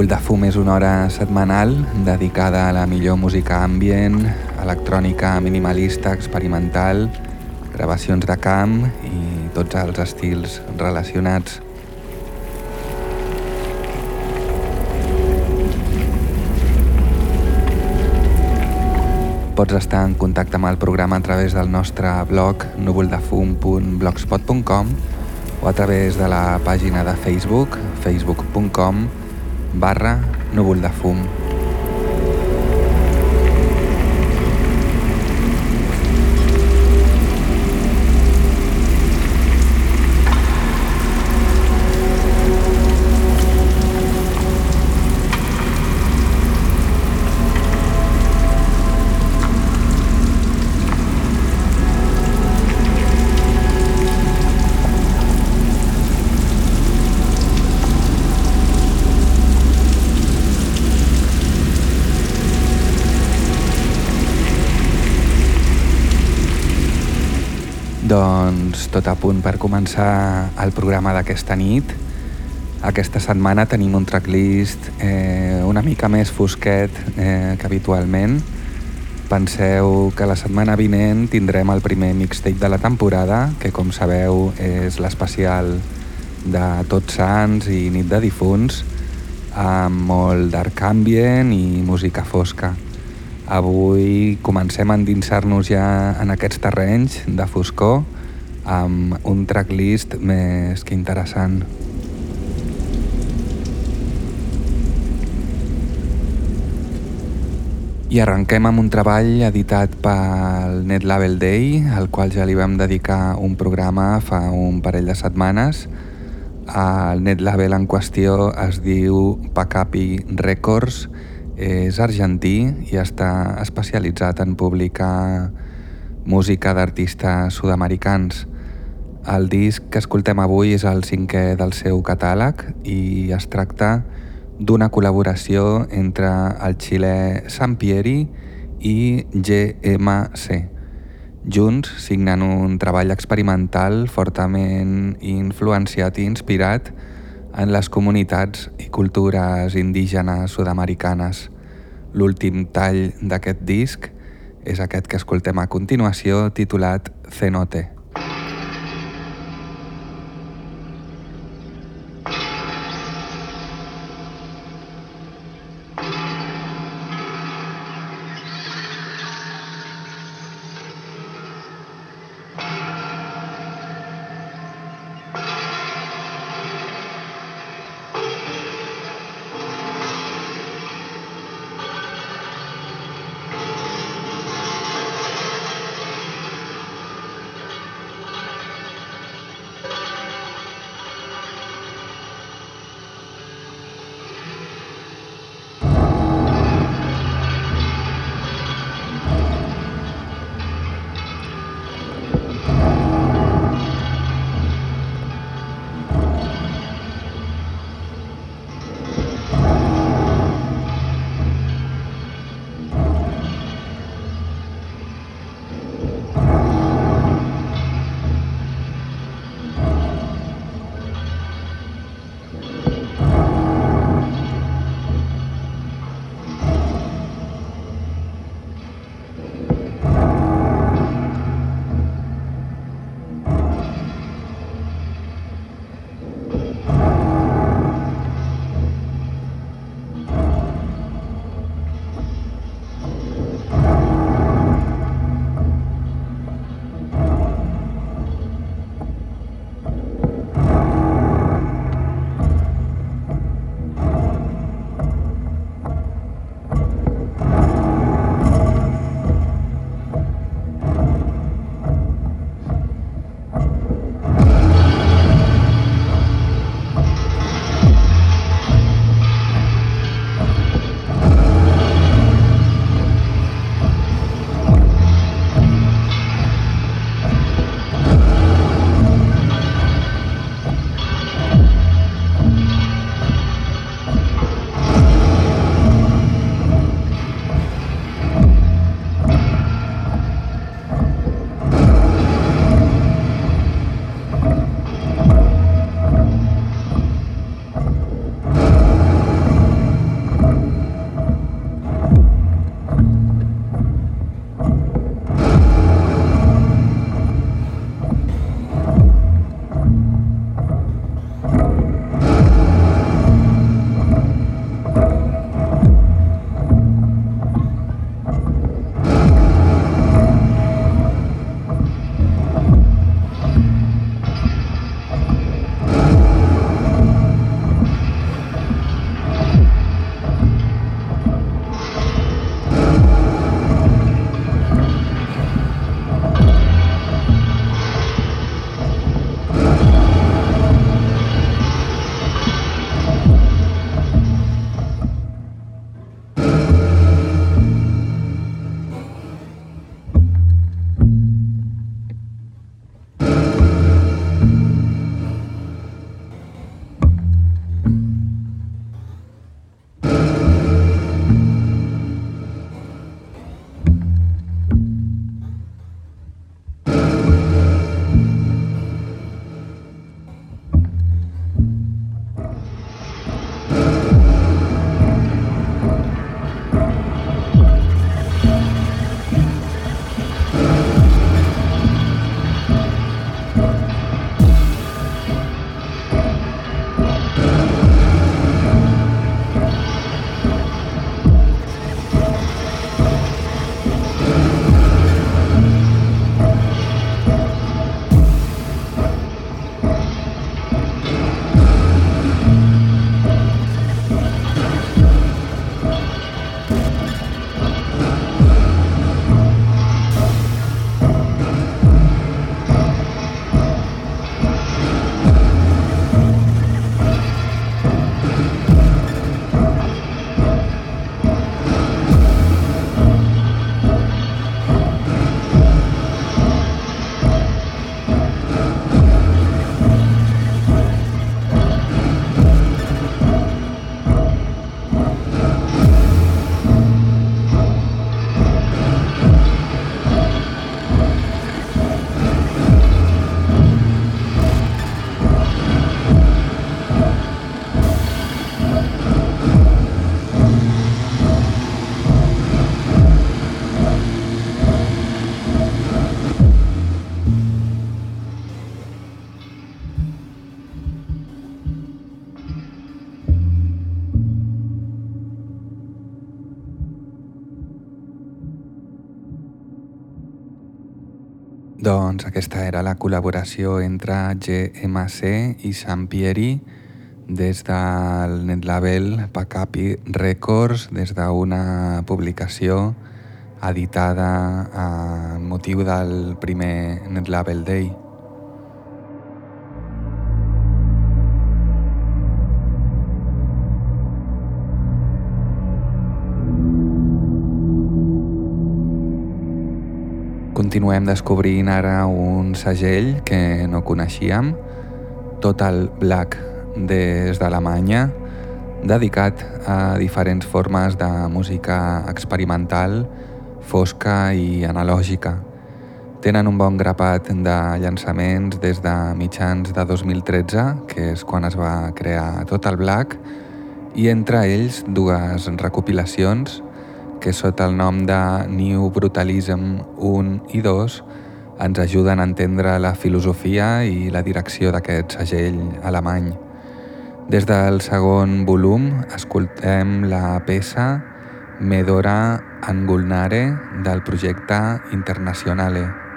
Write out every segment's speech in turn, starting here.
Núvol de fum és una hora setmanal dedicada a la millor música ambient, electrònica minimalista, experimental, gravacions de camp i tots els estils relacionats. Pots estar en contacte amb el programa a través del nostre blog núvoldefum.blogspot.com o a través de la pàgina de Facebook facebook.com barra núvol de fum. Tot a punt per començar el programa d'aquesta nit. Aquesta setmana tenim un tracklist eh, una mica més fosquet eh, que habitualment. Penseu que la setmana vinent tindrem el primer mixtape de la temporada, que com sabeu és l'especial de Tots Sants i Nit de Difunts, amb molt d'arc ambient i música fosca. Avui comencem a endinsar-nos ja en aquests terrenys de foscor amb un tracklist més que interessant. I arrenquem amb un treball editat pel Net Label Day, al qual ja li vam dedicar un programa fa un parell de setmanes. El Net Label en qüestió es diu Pacapi Records és argentí i està especialitzat en publicar música d'artistes sud-americans. El disc que escoltem avui és el cinquè del seu catàleg i es tracta d'una col·laboració entre el xilè Sampieri i GMC. Junts signen un treball experimental fortament influenciat i inspirat en les comunitats i cultures indígenes sud-americanes. L'últim tall d'aquest disc és aquest que escoltem a continuació titulat Cenote. Doncs aquesta era la col·laboració entre GMC i Sampieri des del netlabel Pacapi Records, des d'una publicació editada a motiu del primer Netlabel Day. Continuem descobrint ara un segell que no coneixíem, Total Black des d'Alemanya, dedicat a diferents formes de música experimental, fosca i analògica. Tenen un bon grapat de llançaments des de mitjans de 2013, que és quan es va crear Total Black, i entre ells dues recopilacions que sota el nom de New Brutalism 1 i 2 ens ajuden a entendre la filosofia i la direcció d'aquest segell alemany. Des del segon volum escoltem la peça Medora Angulnare del projecte Internationale.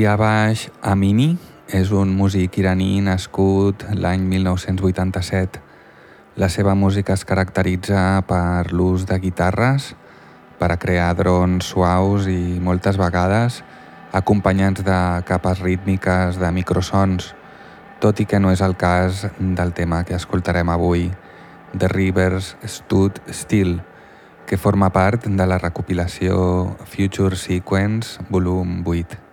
Siavash Amini és un músic iraní nascut l'any 1987. La seva música es caracteritza per l'ús de guitarres per a crear drons suaus i moltes vegades acompanyats de capes rítmiques de microsons, tot i que no és el cas del tema que escoltarem avui, The Rivers Stood Still, que forma part de la recopilació Future Sequence volum 8.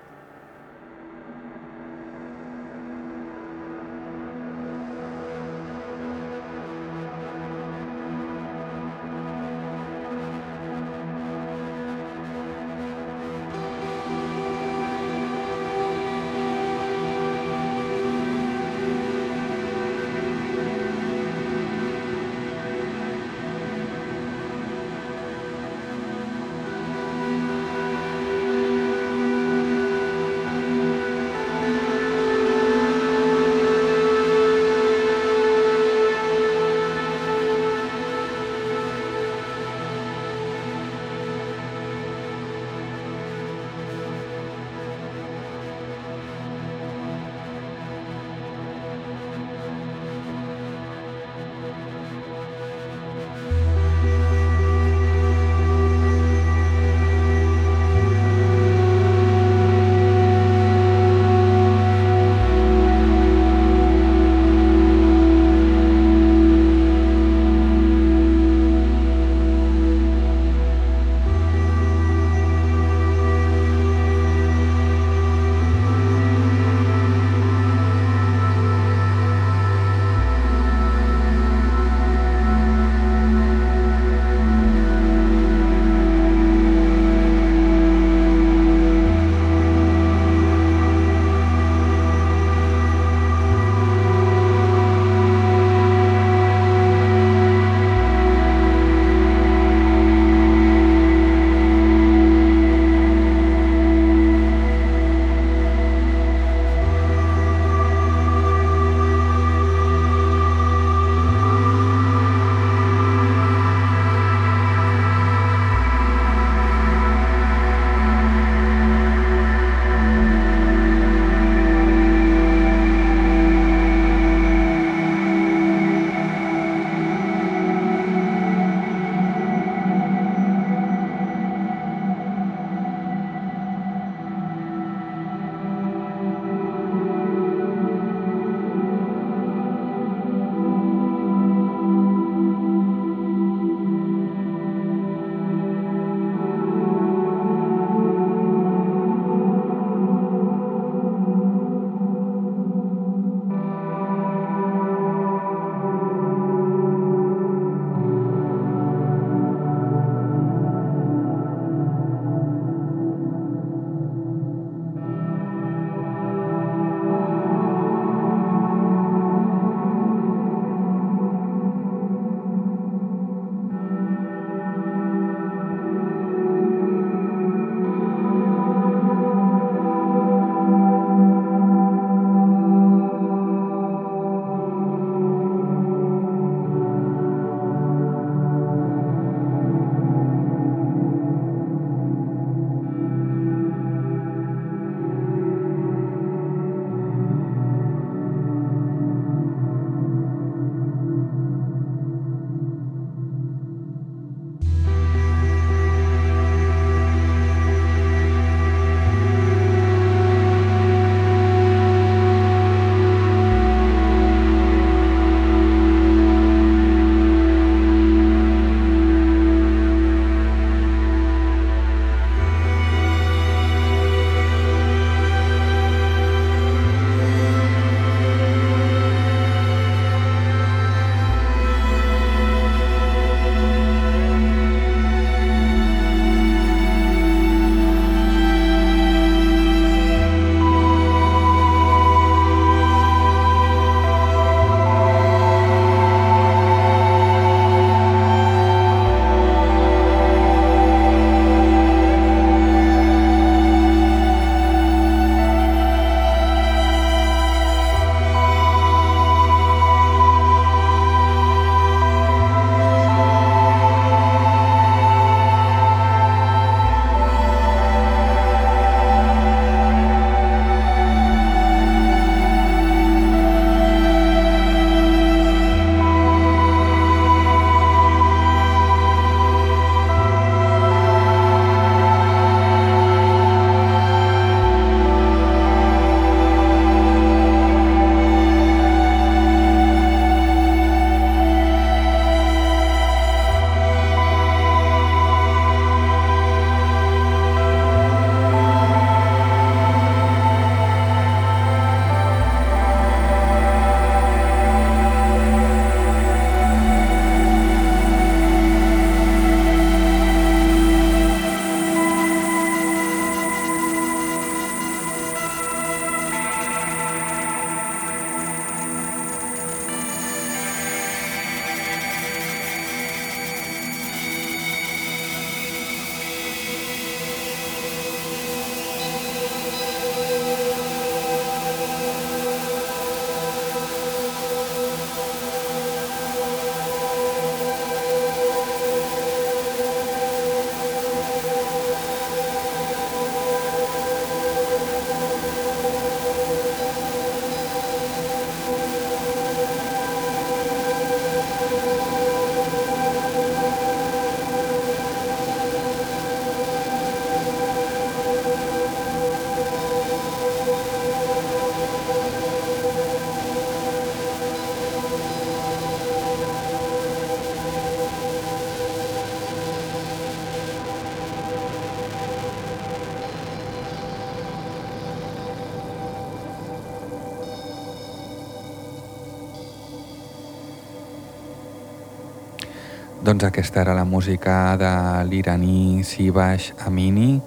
Doncs aquesta era la música de l'iraní Sivash Amini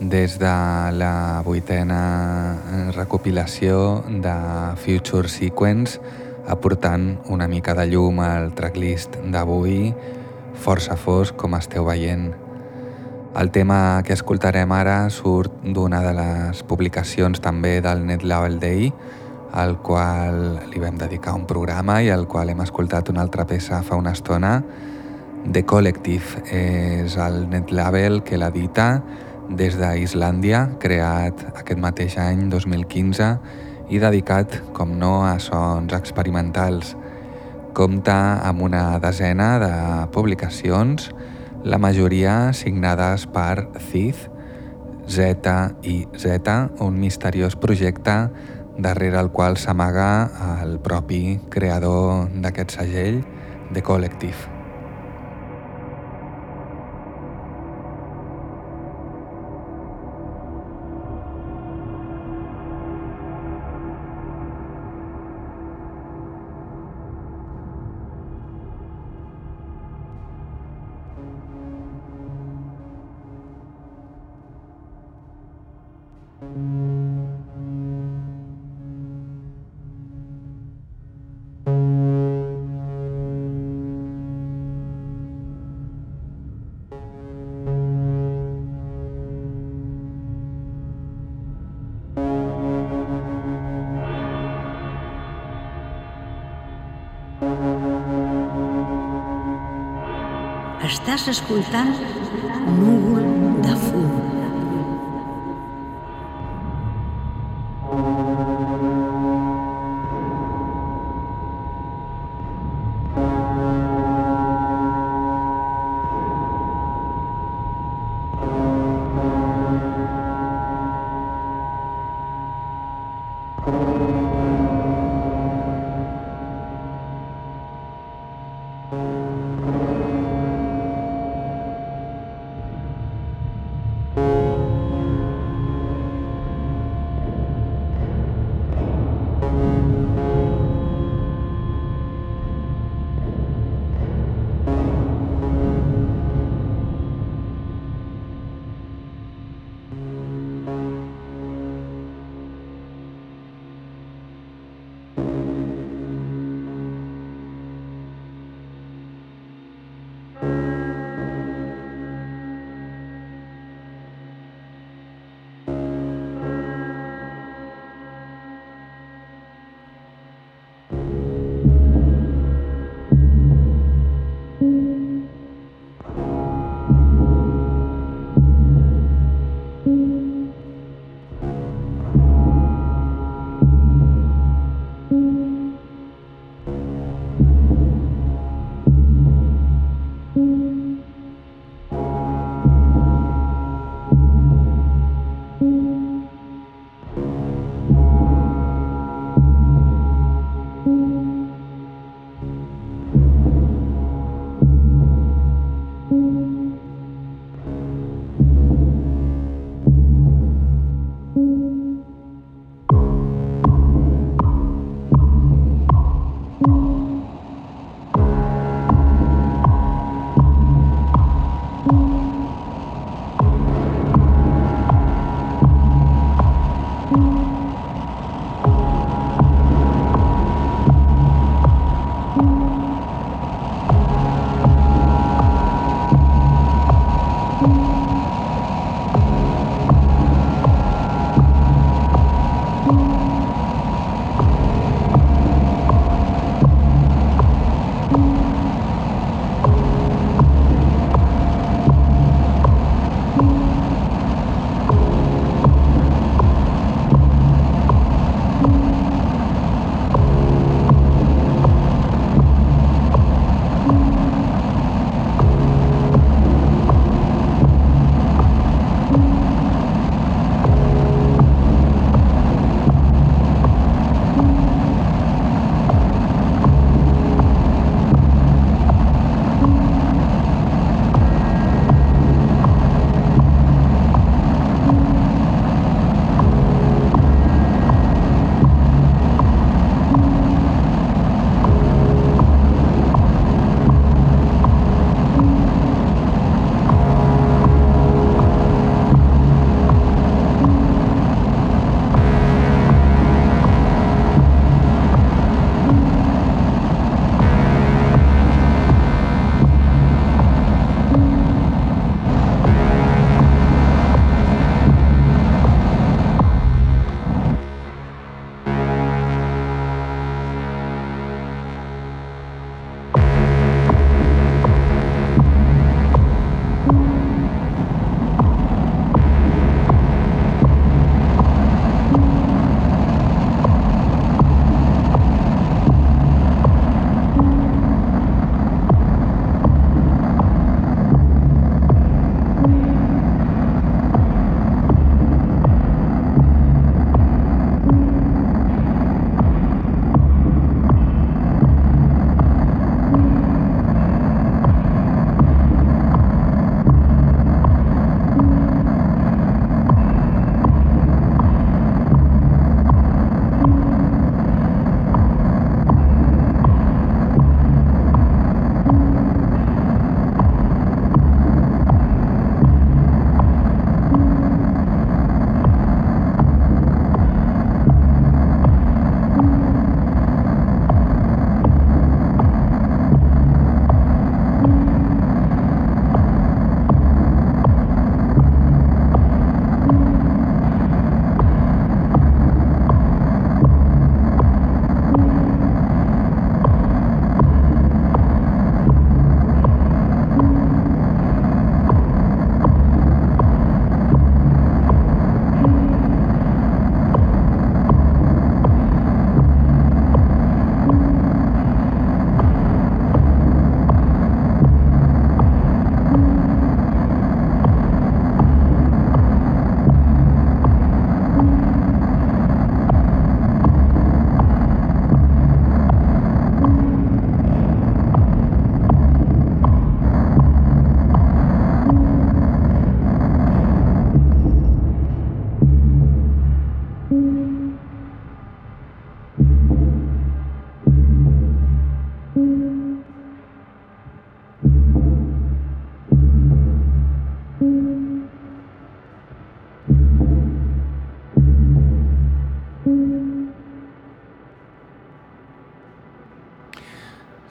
des de la vuitena recopilació de Future Sequence aportant una mica de llum al tracklist d'avui força fosc com esteu veient. El tema que escoltarem ara surt d'una de les publicacions també del Net Level Day al qual li vam dedicar un programa i al qual hem escoltat una altra peça fa una estona The Collective és el net label que l'edita des d'Islàndia, creat aquest mateix any 2015 i dedicat, com no, a sons experimentals. Compta amb una desena de publicacions, la majoria signades per Thief, Z i Z, un misteriós projecte darrere el qual s'amaga el propi creador d'aquest segell, The Collective. Estàs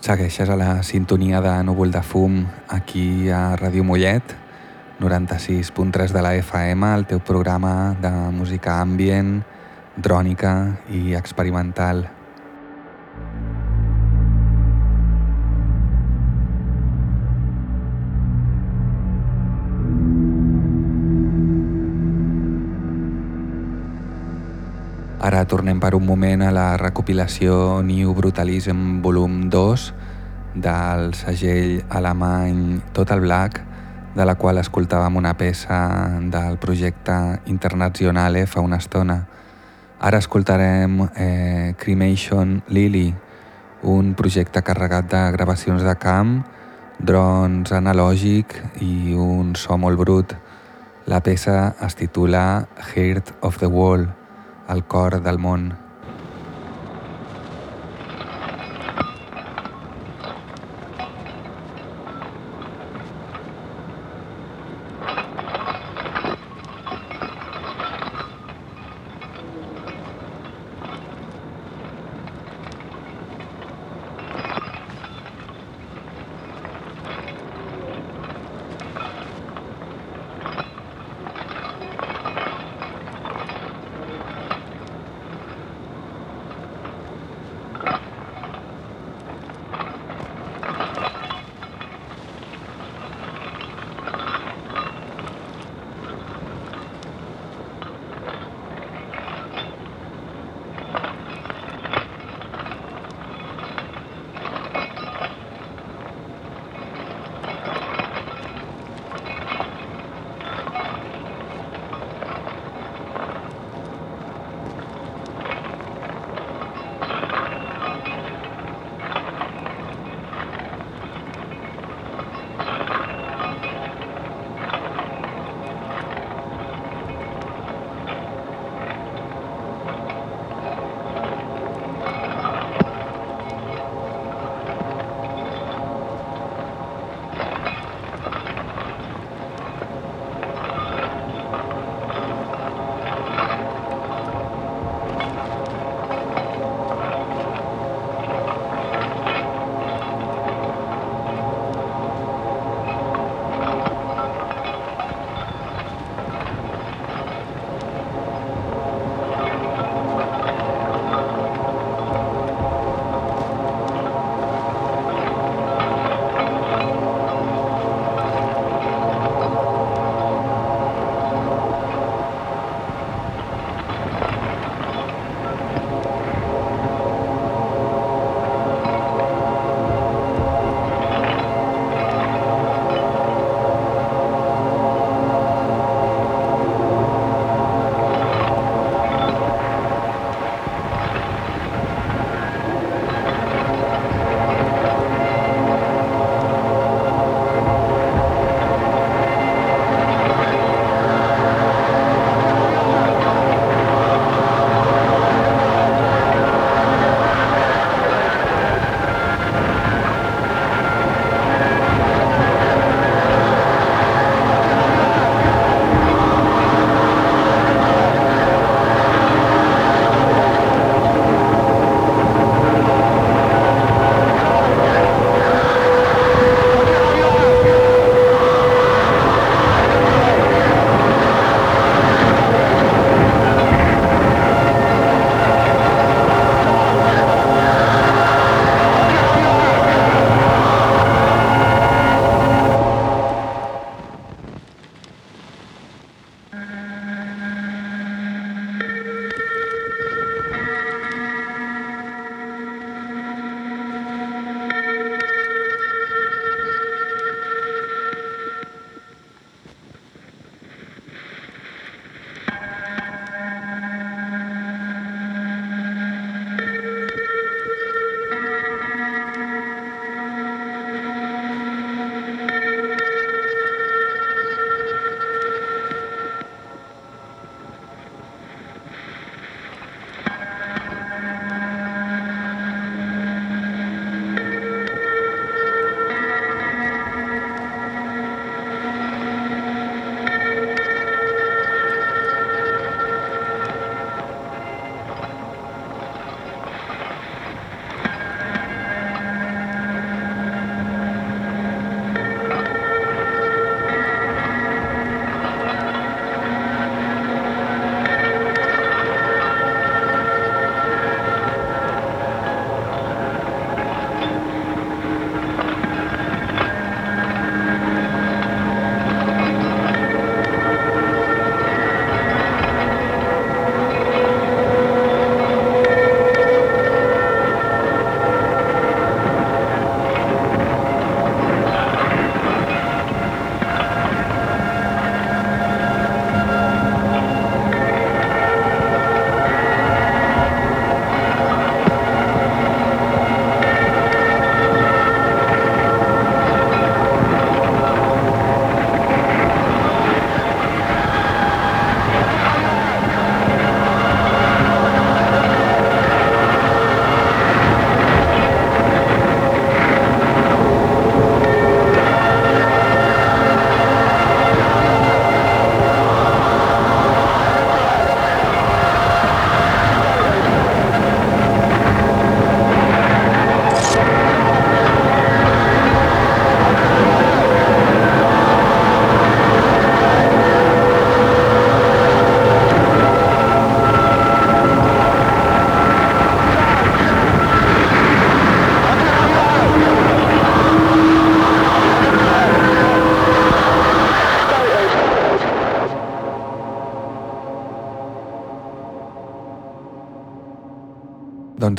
Segueixes a la sintonia de Núvol de Fum aquí a Ràdio Mollet, 96.3 de la FM, el teu programa de música ambient, drònica i experimental. Ara tornem per un moment a la recopilació New Brutalism volum 2 del segell alemany Total Black, de la qual escoltàvem una peça del projecte Internazionale fa una estona. Ara escoltarem eh, Cremation Lily, un projecte carregat de gravacions de camp, drons analògic i un so molt brut. La peça es titula Heart of the Wall al cor del món.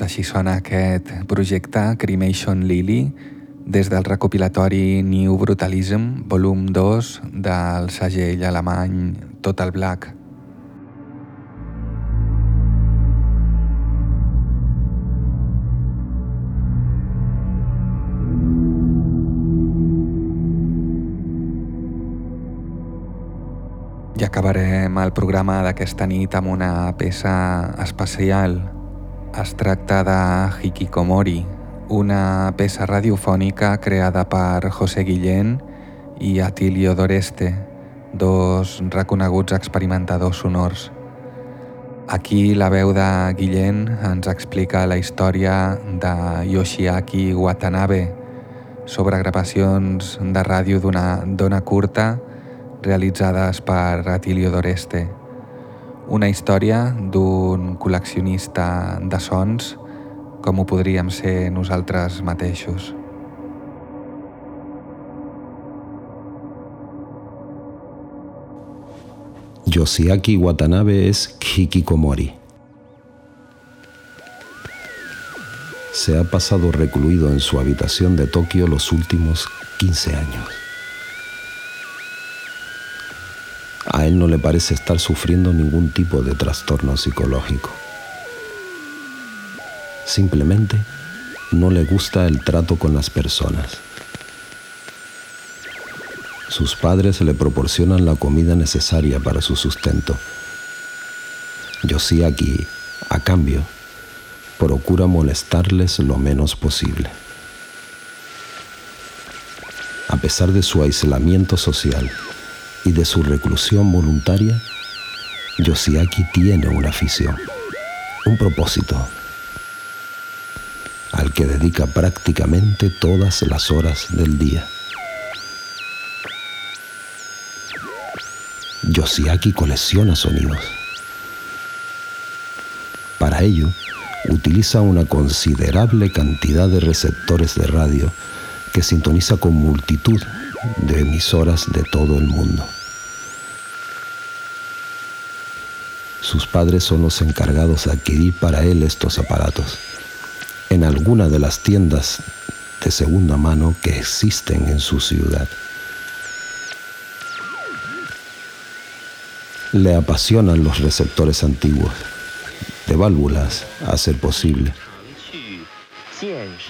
Així sona aquest projecte Cremation Lily des del recopilatori New Brutalism, volum 2 del segell alemany Total Black. I acabarem el programa d'aquesta nit amb una peça especial. Es tracta de Hikikomori, una peça radiofònica creada per José Guillén i Atilio Doreste, dos reconeguts experimentadors sonors. Aquí la veu de Guillén ens explica la història de Yoshiaki Watanabe sobre gravacions de ràdio d'una curta realitzades per Atilio Doreste. Una història d'un col·leccionista de sons com ho podríem ser nosaltres mateixos. Yoshiaki Watanabe es Hikikomori. Se ha pasado recluido en su habitación de Tokio los últimos 15 años. A él no le parece estar sufriendo ningún tipo de trastorno psicológico. Simplemente no le gusta el trato con las personas. Sus padres le proporcionan la comida necesaria para su sustento. Yoshiaki, a cambio, procura molestarles lo menos posible. A pesar de su aislamiento social, y de su reclusión voluntaria, Yoshiaki tiene una afición, un propósito, al que dedica prácticamente todas las horas del día. Yoshiaki colecciona sonidos. Para ello, utiliza una considerable cantidad de receptores de radio que sintoniza con multitud de emisoras de todo el mundo. Sus padres son los encargados de adquirir para él estos aparatos en alguna de las tiendas de segunda mano que existen en su ciudad. Le apasionan los receptores antiguos, de válvulas a ser posible,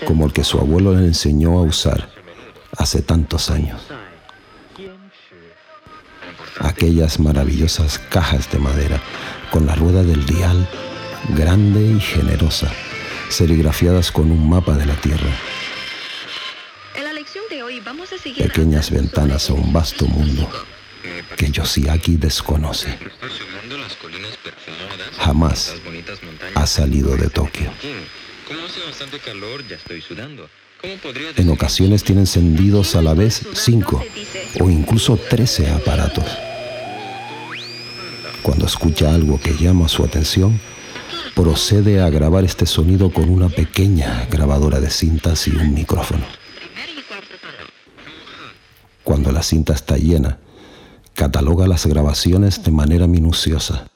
como el que su abuelo le enseñó a usar hace tantos años. Aquellas maravillosas cajas de madera con la rueda del dial grande y generosa, serigrafiadas con un mapa de la Tierra. Pequeñas ventanas a un vasto mundo que Yoshiaki desconoce. Jamás ha salido de Tokio. En ocasiones tiene encendidos a la vez cinco o incluso trece aparatos. Cuando escucha algo que llama su atención, procede a grabar este sonido con una pequeña grabadora de cintas y un micrófono. Cuando la cinta está llena, cataloga las grabaciones de manera minuciosa.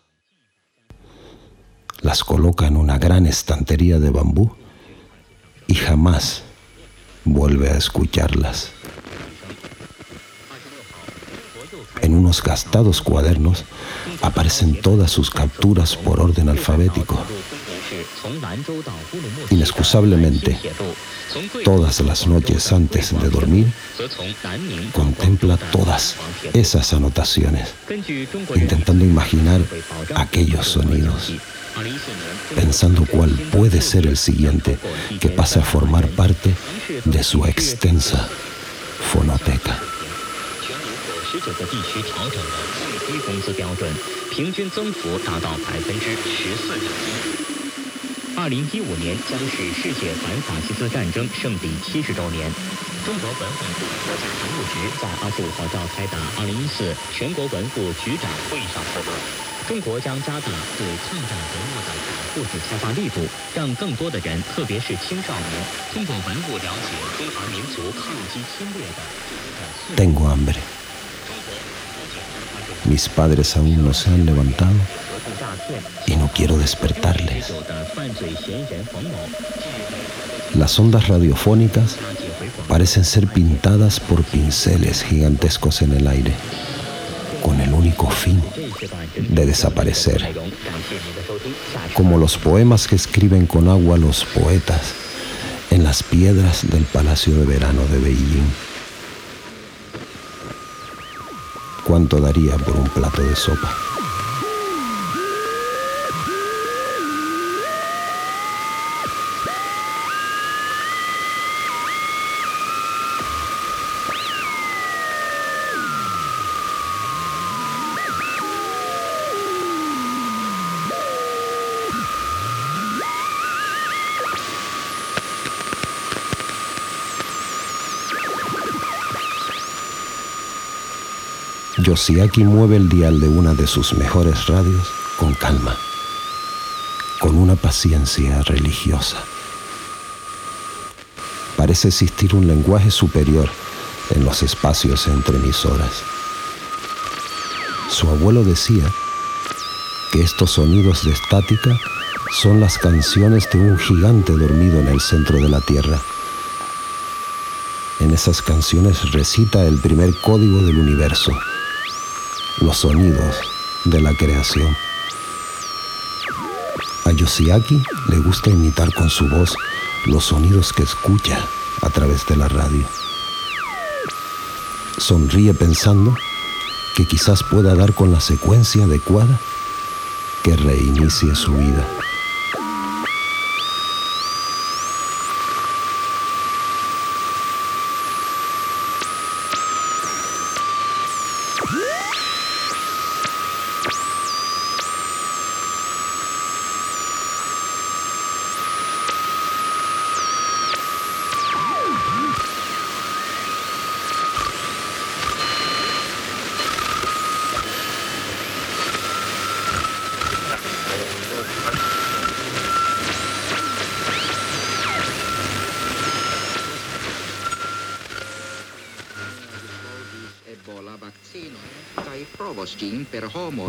Las coloca en una gran estantería de bambú y jamás vuelve a escucharlas. En unos gastados cuadernos aparecen todas sus capturas por orden alfabético. Inexcusablemente, todas las noches antes de dormir, contempla todas esas anotaciones, intentando imaginar aquellos sonidos, pensando cuál puede 地区调整了最低工资标准，平均增幅达到百分之十四点一。二零一五年将是世界反法西斯战争胜利七十周年。中国文化部国家常务局在二十五号召开的二零一四全国文部局长会议上透露。十九个地区调整了最低工资标准，平均增幅达到百分之十四点一。二零一五年将是世界反法西斯战争胜利七十周年。中国文化部国家常务局在二十五号召开的二零一四全国文物局长会议上透露，中国将加大对抗战文物的保护与开发力度，让更多的人，特别是青少年，通过文物了解中华民族抗击侵略的。Tengo hambre. Mis padres aún no se han levantado y no quiero despertarles. Las ondas radiofónicas parecen ser pintadas por pinceles gigantescos en el aire, con el único fin de desaparecer, como los poemas que escriben con agua los poetas en las piedras del Palacio de Verano de Beijing. ¿Cuánto daría por un plato de sopa? Yoshiaki mueve el dial de una de sus mejores radios con calma, con una paciencia religiosa. Parece existir un lenguaje superior en los espacios entre emisoras. Su abuelo decía que estos sonidos de estática son las canciones de un gigante dormido en el centro de la Tierra. En esas canciones recita el primer código del universo los sonidos de la creación. A Yoshiaki le gusta imitar con su voz los sonidos que escucha a través de la radio. Sonríe pensando que quizás pueda dar con la secuencia adecuada que reinicie su vida.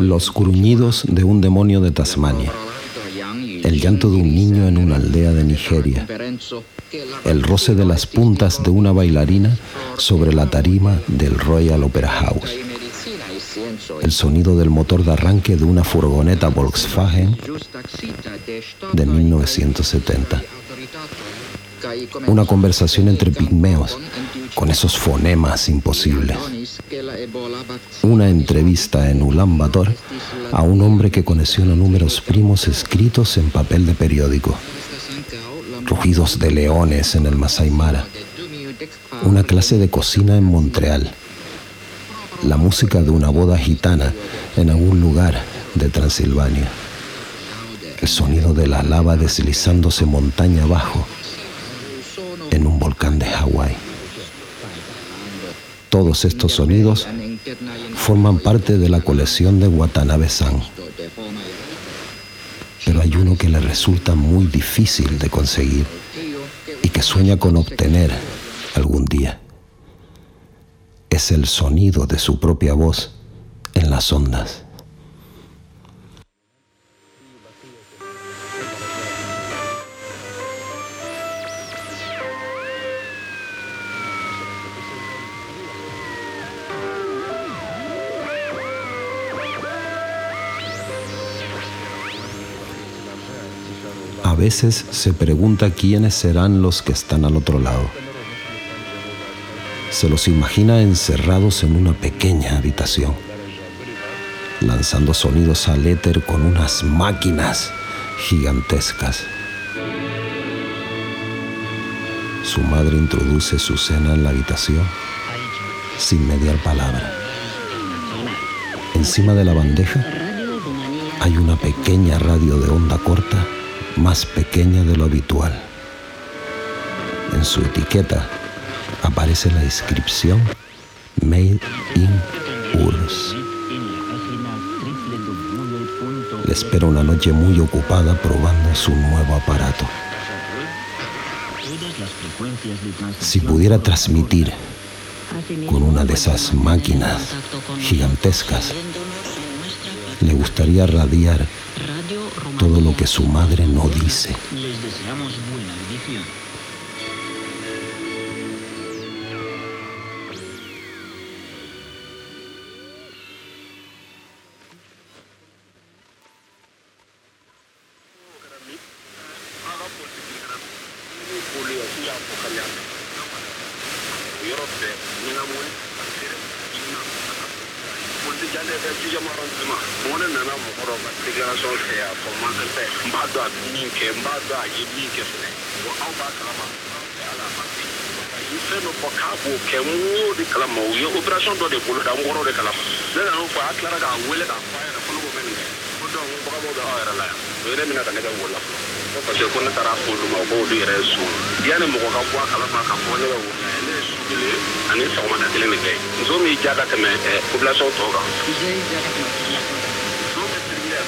Los gruñidos de un demonio de Tasmania. El llanto de un niño en una aldea de Nigeria. El roce de las puntas de una bailarina sobre la tarima del Royal Opera House. El sonido del motor de arranque de una furgoneta Volkswagen de 1970 una conversación entre pigmeos con esos fonemas imposibles. Una entrevista en Ulan Bator a un hombre que colecciona números primos escritos en papel de periódico. Rugidos de leones en el Masai Mara. Una clase de cocina en Montreal. La música de una boda gitana en algún lugar de Transilvania. El sonido de la lava deslizándose montaña abajo en un volcán de Hawái. Todos estos sonidos forman parte de la colección de Watanabe-san. Pero hay uno que le resulta muy difícil de conseguir y que sueña con obtener algún día. Es el sonido de su propia voz en las ondas. A veces se pregunta quiénes serán los que están al otro lado. Se los imagina encerrados en una pequeña habitación, lanzando sonidos al éter con unas máquinas gigantescas. Su madre introduce su cena en la habitación sin mediar palabra. Encima de la bandeja hay una pequeña radio de onda corta más pequeña de lo habitual. En su etiqueta aparece la inscripción Made in URSS. Le espera una noche muy ocupada probando su nuevo aparato. Si pudiera transmitir con una de esas máquinas gigantescas, le gustaría radiar todo lo que su madre no dice. moga era la ere mina kana ga wala parce que ko na tara ko lu ma ko di ere su yana mo ka kwa kala ma ka ko ne ga wala ne su bile ani sa ma na tele ne gai nzo mi ja ka kame population to ga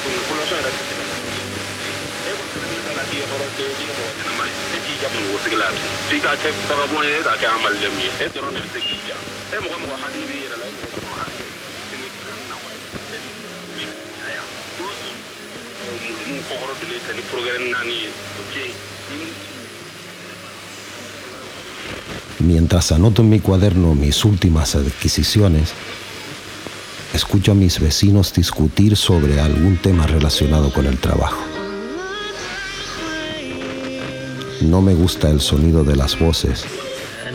population era f'i ka kɛ tagabɔn ye e ka kɛ amalilɛmu ye e dɔrɔn de bɛ se k'i ja e mɔgɔ mɔgɔ hakili bɛ Mientras anoto en mi cuaderno mis últimas adquisiciones, escucho a mis vecinos discutir sobre algún tema relacionado con el trabajo. No me gusta el sonido de las voces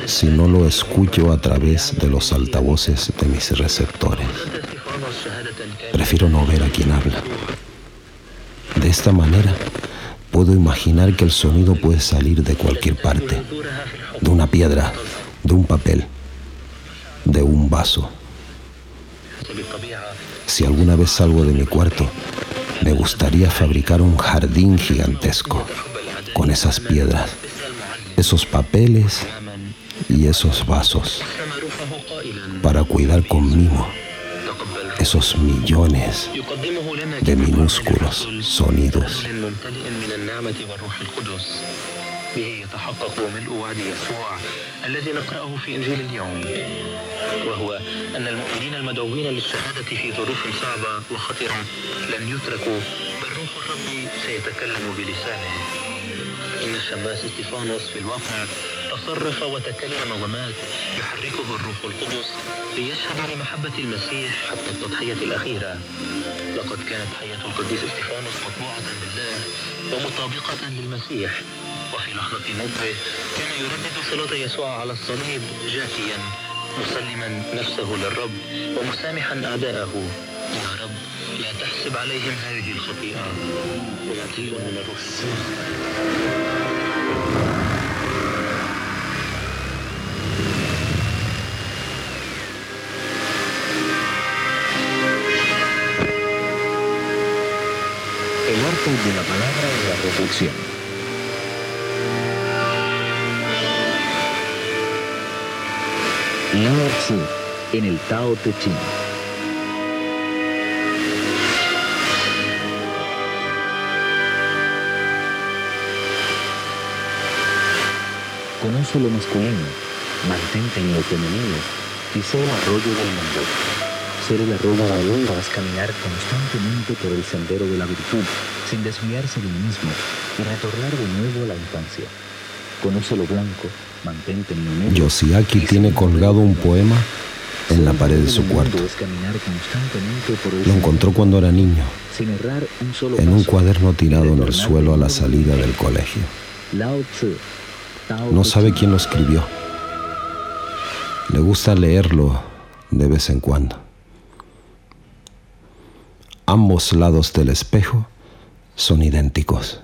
si no lo escucho a través de los altavoces de mis receptores. Prefiero no ver a quien habla. De esta manera, puedo imaginar que el sonido puede salir de cualquier parte, de una piedra, de un papel, de un vaso. Si alguna vez salgo de mi cuarto, me gustaría fabricar un jardín gigantesco con esas piedras, esos papeles y esos vasos para cuidar conmigo esos millones de minúsculos sonidos. به يتحقق ملء وعد يسوع الذي نقرأه في إنجيل اليوم وهو أن المؤمنين المدعوين للشهادة في ظروف صعبة وخطرة لن يتركوا بل روح الرب سيتكلم بلسانه. إن الشماس استفانوس في الواقع. تصرف وتكلم ومات. يحركه الروح القدس ليشهد لمحبة المسيح حتى التضحية الأخيرة. لقد كانت حياة القديس استفانوس مطبوعة بالله ومطابقة للمسيح. وفي لحظة موته كان يردد صلاة يسوع على الصليب جاثيا مسلما نفسه للرب ومسامحا أعداءه يا رب لا تحسب عليهم هذه الخطيئة. ويعطيهم من الروح. De la palabra y la reflexión. Lao Tzu en el Tao Te Ching. Con un solo masculino, mantente en lo femenino y sé el arroyo del mundo. Ser el del mundo es caminar constantemente por el sendero de la virtud, sin desviarse de uno mismo y retornar de nuevo a la infancia. Conoce lo blanco, mantente en lo negro. Yoshiaki tiene colgado un poema en la pared de su cuarto. Lo encontró cuando era niño, en un cuaderno tirado en el suelo a la salida del colegio. No sabe quién lo escribió. Le gusta leerlo de vez en cuando. Ambos lados del espejo son idénticos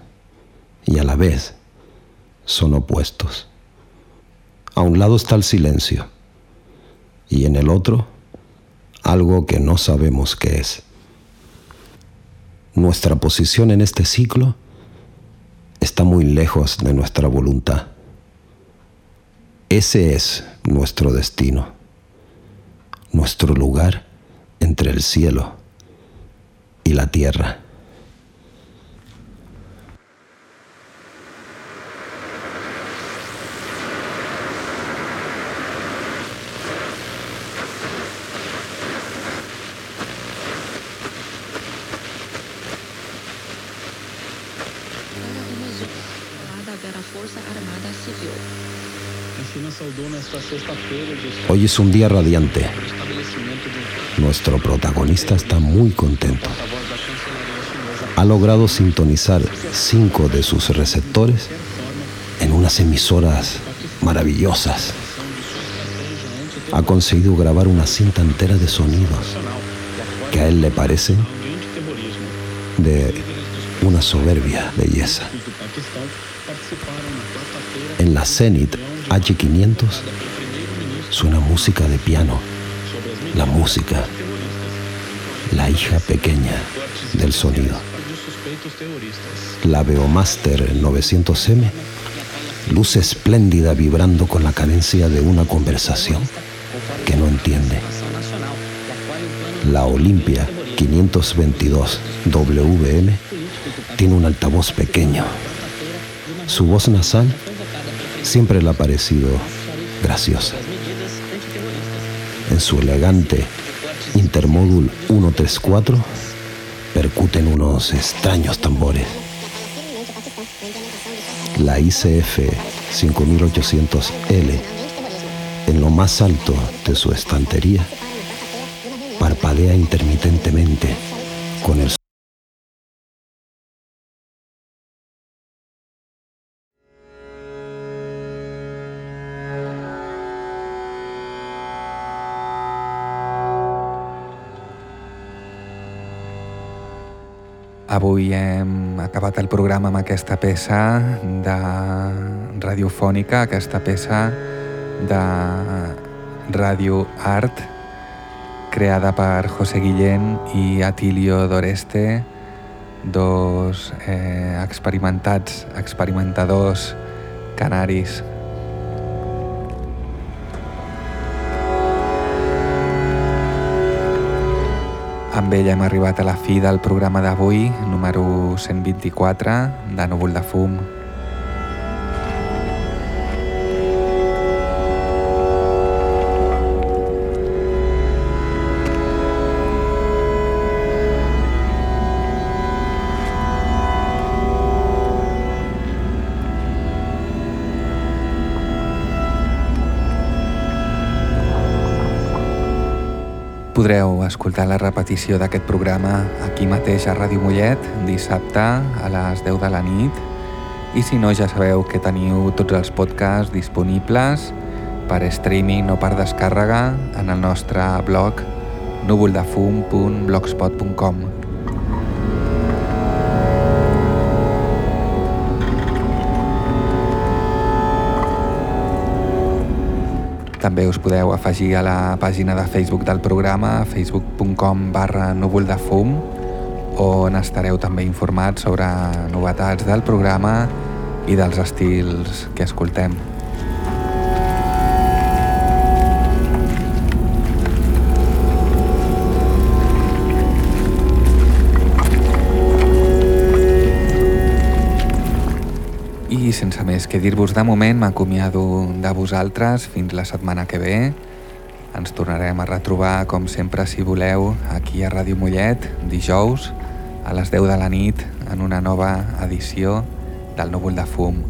y a la vez son opuestos. A un lado está el silencio y en el otro algo que no sabemos qué es. Nuestra posición en este ciclo está muy lejos de nuestra voluntad. Ese es nuestro destino, nuestro lugar entre el cielo y la tierra. Hoy es un día radiante. Nuestro protagonista está muy contento. Ha logrado sintonizar cinco de sus receptores en unas emisoras maravillosas. Ha conseguido grabar una cinta entera de sonidos que a él le parecen de una soberbia belleza. En la Zenit H500 suena música de piano, la música, la hija pequeña del sonido. La Beomaster 900M luce espléndida vibrando con la cadencia de una conversación que no entiende. La Olimpia 522 WM tiene un altavoz pequeño. Su voz nasal siempre le ha parecido graciosa. En su elegante Intermodul 134 percuten unos extraños tambores. La ICF 5800L, en lo más alto de su estantería, parpadea intermitentemente con el Avui hem acabat el programa amb aquesta peça de radiofònica, aquesta peça de Radio Art, creada per José Guillén i Atilio Doreste, dos eh, experimentats, experimentadors canaris Amb ella hem arribat a la fi del programa d'avui, número 124, de Núvol de Fum. Podreu escoltar la repetició d'aquest programa aquí mateix a Ràdio Mollet dissabte a les 10 de la nit. I si no ja sabeu que teniu tots els podcasts disponibles per streaming o per descàrrega en el nostre blog núvoldefum.blogspot.com També us podeu afegir a la pàgina de Facebook del programa, facebook.com barra núvol de fum, on estareu també informats sobre novetats del programa i dels estils que escoltem. Que dir-vos de moment, m'acomiado de vosaltres fins la setmana que ve. Ens tornarem a retrobar, com sempre, si voleu, aquí a Ràdio Mollet, dijous, a les 10 de la nit, en una nova edició del Núvol de Fum.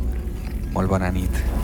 Molt bona nit.